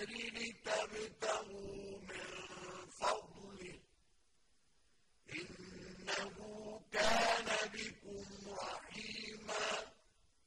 البحر لتبتغوا من فضله. إنه كان بكم رحيما